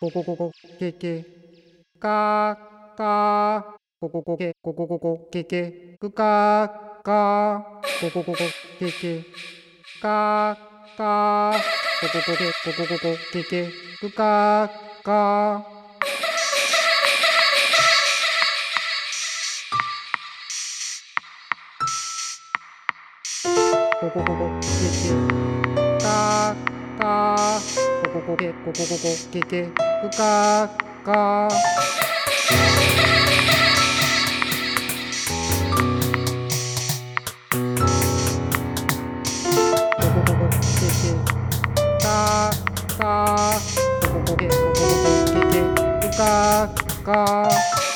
ここここけけ。かか。ここここけここここけけ。くかか。ここここけけ。かか。ここここけここここけけ。くかか。ここここけけ。こここけここここけけくかかここ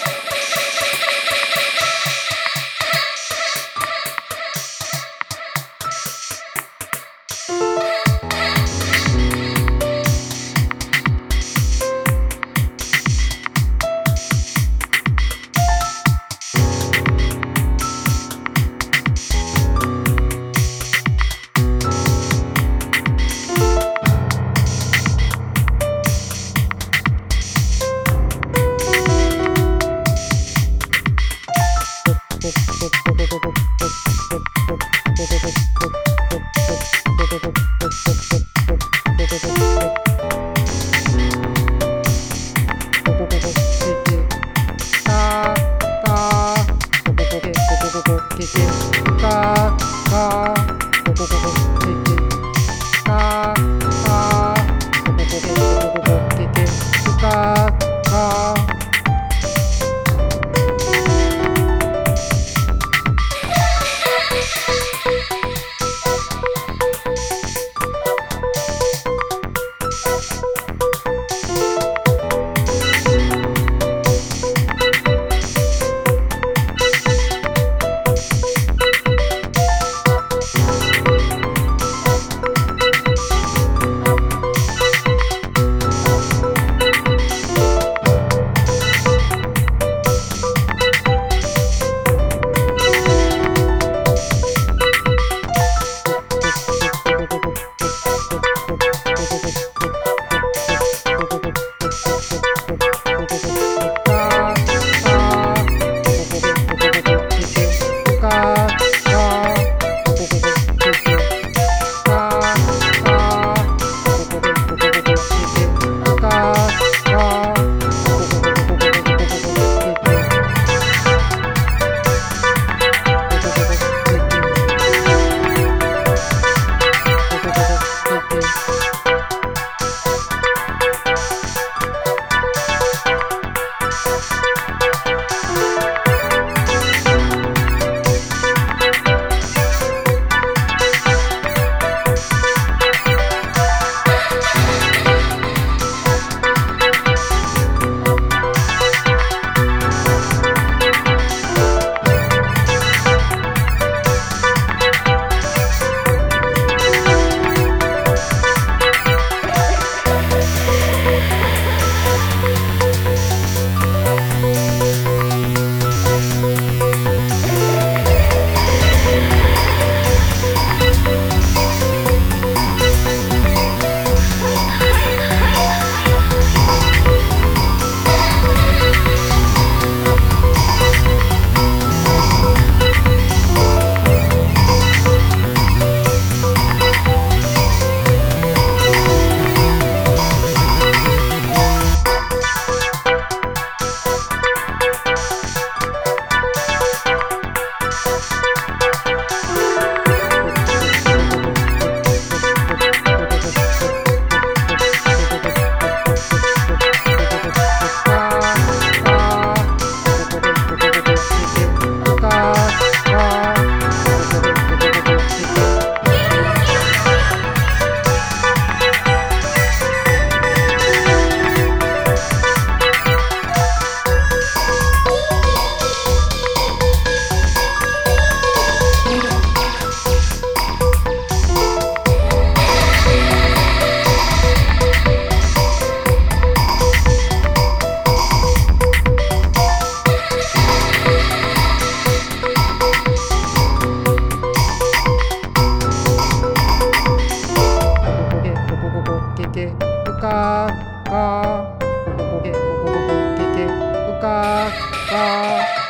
かか。こけこここけけかか